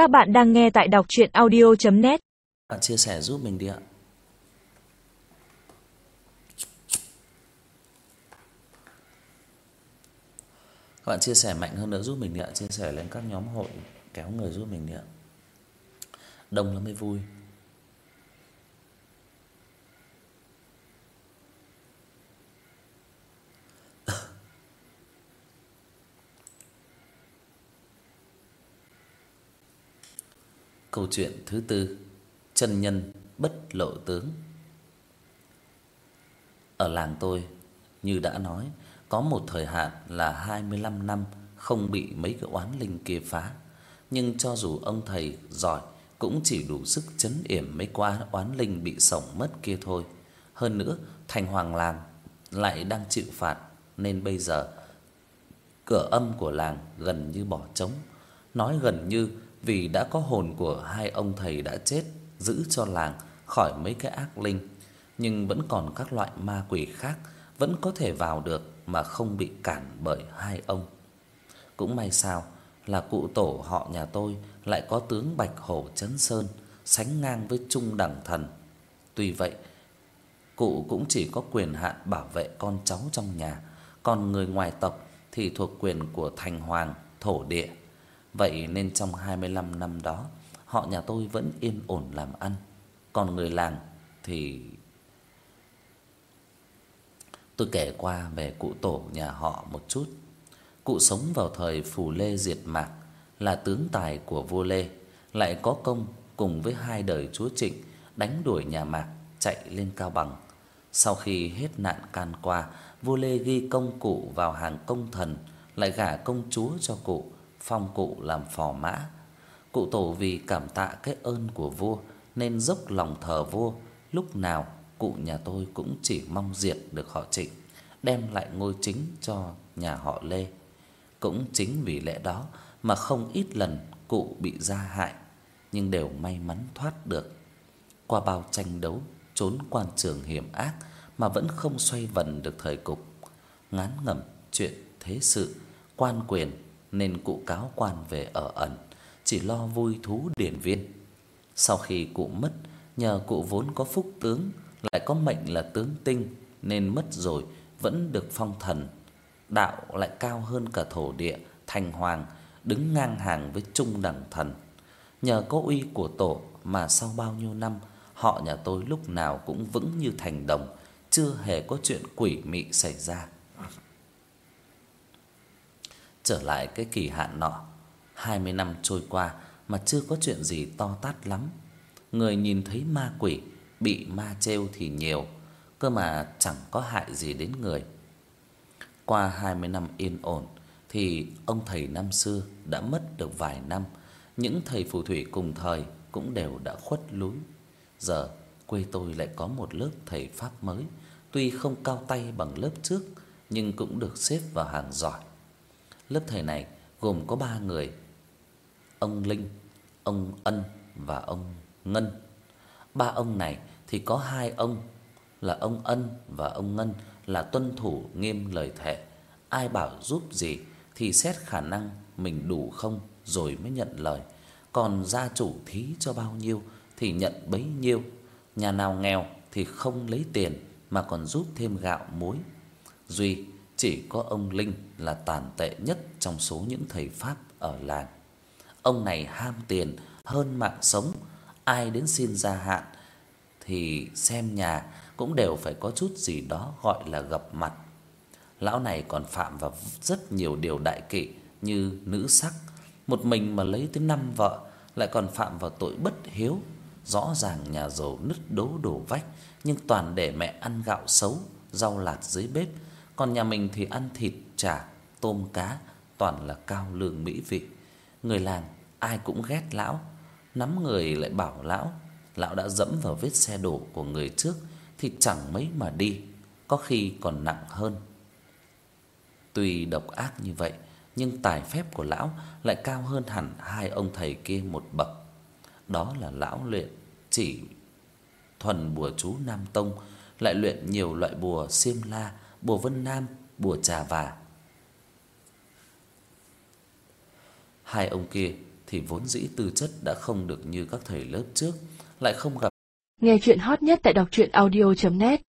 Các bạn đang nghe tại đọc chuyện audio.net Bạn chia sẻ giúp mình đi ạ. Các bạn chia sẻ mạnh hơn nữa giúp mình đi ạ, chia sẻ lên các nhóm hội kéo người giúp mình đi ạ. Đông lắm mới vui. Câu chuyện thứ tư, chân nhân bất lộ tướng. Ở làng tôi, như đã nói, có một thời hạn là 25 năm không bị mấy cái oán linh kia phá, nhưng cho dù ông thầy giỏi cũng chỉ đủ sức chấn yểm mấy qua oán linh bị sổng mất kia thôi. Hơn nữa, thành hoàng làng lại đang chịu phạt nên bây giờ cửa âm của làng gần như bỏ trống. Nói gần như vì đã có hồn của hai ông thầy đã chết giữ cho làng khỏi mấy cái ác linh, nhưng vẫn còn các loại ma quỷ khác vẫn có thể vào được mà không bị cản bởi hai ông. Cũng may sao là cụ tổ họ nhà tôi lại có tướng Bạch Hổ Chấn Sơn sánh ngang với trung đẳng thần. Tuy vậy, cụ cũng chỉ có quyền hạn bảo vệ con cháu trong nhà, còn người ngoài tộc thì thuộc quyền của thành hoàng thổ địa. Vậy nên trong 25 năm đó, họ nhà tôi vẫn yên ổn làm ăn, còn người làng thì Tôi kể qua về cụ tổ nhà họ một chút. Cụ sống vào thời Phù Lê diệt Mạc, là tướng tài của vua Lê, lại có công cùng với hai đời chúa Trịnh đánh đuổi nhà Mạc chạy lên Cao Bằng. Sau khi hết nạn can qua, vua Lê ghi công cụ vào hàng công thần, lại gả công chúa cho cụ, phong cụ làm phò mã. Cụ tổ vì cảm tạ cái ơn của vua nên dốc lòng thờ vua, lúc nào cụ nhà tôi cũng chỉ mong diệt được họ Trịnh, đem lại ngôi chính cho nhà họ Lê. Cũng chính vì lẽ đó mà không ít lần cụ bị gia hại nhưng đều may mắn thoát được. Qua bao tranh đấu, trốn quan trường hiểm ác mà vẫn không xoay vần được thời cục. Ngán ngẩm chuyện thế sự, quan quyền nên cụ cáo quan về ở ẩn, chỉ lo vui thú điển viên. Sau khi cụ mất, nhờ cụ vốn có phúc tướng lại có mệnh là tướng tinh nên mất rồi vẫn được phong thần. Đạo lại cao hơn cả thổ địa, thành hoàng, đứng ngang hàng với trung đẳng thần. Nhờ có uy của tổ mà sau bao nhiêu năm, họ nhà tôi lúc nào cũng vững như thành đồng, chưa hề có chuyện quỷ mị xảy ra. Trở lại cái kỳ hạn nọ, 20 năm trôi qua mà chưa có chuyện gì to tát lắm. Người nhìn thấy ma quỷ bị ma trêu thì nhiều, cơ mà chẳng có hại gì đến người. Qua 20 năm yên ổn thì ông thầy năm xưa đã mất được vài năm, những thầy phù thủy cùng thời cũng đều đã khuất lúi. Giờ quê tôi lại có một lớp thầy pháp mới, tuy không cao tay bằng lớp trước nhưng cũng được xếp vào hàng giỏi. Lớp thầy này gồm có ba người: ông Linh, ông Ân và ông Ngân. Ba ông này thì có hai ông là ông Ân và ông Ngân là tuân thủ nghiêm lời thề, ai bảo giúp gì thì xét khả năng mình đủ không rồi mới nhận lời, còn gia chủ thí cho bao nhiêu thì nhận bấy nhiêu. Nhà nào nghèo thì không lấy tiền mà còn giúp thêm gạo muối. Duy chỉ có ông Linh là tàn tệ nhất trong số những thầy pháp ở làng. Ông này ham tiền hơn mạng sống, ai đến xin gia hạn thì xem nhà cũng đều phải có chút gì đó gọi là gặp mặt. Lão này còn phạm vào rất nhiều điều đại kỵ như nữ sắc, một mình mà lấy tới năm vợ, lại còn phạm vào tội bất hiếu. Rõ ràng nhà giàu nứt đố đổ vách, nhưng toàn để mẹ ăn gạo xấu, rau lạt dưới bếp, còn nhà mình thì ăn thịt chả, tôm cá, toàn là cao lương mỹ vị. Người làng ai cũng ghét lão, nắm người lại bảo lão, lão đã dẫm vào vết xe đổ của người trước thì chẳng mấy mà đi, có khi còn nặng hơn. Tuy độc ác như vậy, nhưng tài phép của lão lại cao hơn hẳn hai ông thầy kia một bậc. Đó là lão luyện chỉ thuần bùa chú Nam tông, lại luyện nhiều loại bùa xiêm la, bùa Vân Nam, bùa trà Và. Hai ông kia thì vốn dĩ tư chất đã không được như các thầy lớp trước, lại không gặp Nghe chuyện hot nhất tại đọc truyện audio net